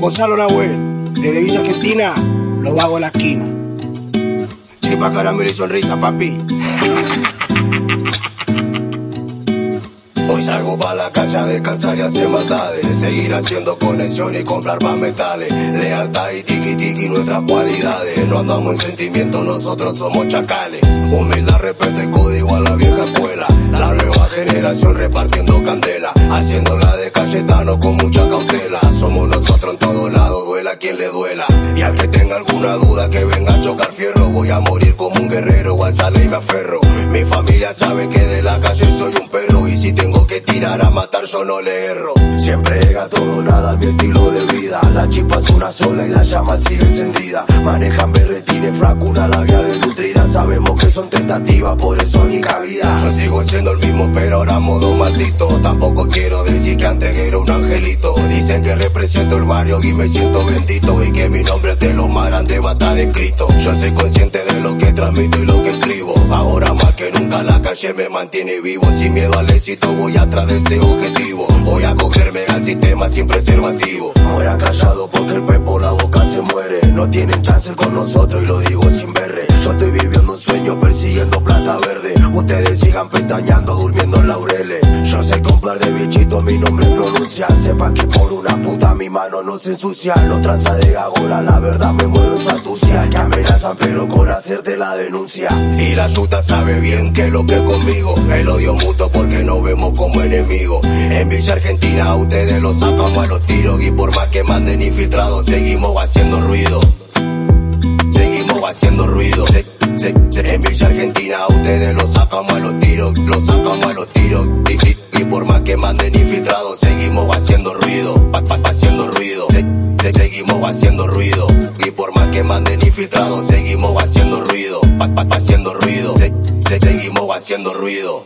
Gonzalo Nahuel, desde Villa Argentina, lo hago en la esquina. Chipa, caramelo y sonrisa, papi. Hoy salgo pa' la calle a descansar y hacer maldades De seguir haciendo conexión y comprar más metales Lealtad y tiki tiki nuestras cualidades No andamos en sentimientos, nosotros somos chacales Humildad, respeto y código a la vieja escuela La nueva generación repartiendo candela Haciéndola de Cayetano con mucha cautela. Somos nosotros en todo lado, duela quien le duela. Y al que tenga alguna duda que venga a chocar fierro. Voy a morir como un guerrero, al sale y me aferro. Mi familia sabe que de la calle soy un perro. Y si tengo que tirar a matar yo no le erro. Siempre llega todo nada mi estilo de vida. La chispa es una sola y la llama sigue encendida. Manejan berretines, fraco, una labia desnutrida. Sabemos que son tentativas, por eso ni cabida Sigo siendo el mismo pero ahora modo maldito. Tampoco quiero decir que antes era un angelito. Dicen que represento el barrio y me siento bendito. Y que mi nombre es de los más grandes va a estar escrito. Yo soy consciente de lo que transmito y lo que escribo. Ahora más que nunca la calle me mantiene vivo. Sin miedo al éxito voy atrás de este objetivo. Voy a cogerme al sistema sin preservativo. Ahora callado porque el pepo la boca se muere. No tienen chance con nosotros y lo digo sin verre Yo estoy viviendo un sueño persiguiendo plata verde. Ustedes sigan pestañando durmiendo en laureles. Yo sé comprar de bichito mi nombre pronunciar Sepan que por una puta mi mano no se ensucia. Los traza de Gagora la verdad me muero en Santucia Que amenazan pero con hacerte la denuncia. Y la yuta sabe bien que lo que conmigo. El odio mutuo porque nos vemos como enemigos. En Villa Argentina ustedes los sacamos a los tiros. Y por más que manden infiltrados seguimos haciendo ruido haciendo ruido. En Villa Argentina ustedes los sacamos a los tiros Los sacamos a los tiros. Y, y- y por más que manden infiltrados seguimos haciendo ruido pa, pa- haciendo ruido. Se- se- Seguimos haciendo ruido. Y por más que manden infiltrados seguimos haciendo ruido pa, pa- haciendo ruido. Se- se- Seguimos haciendo ruido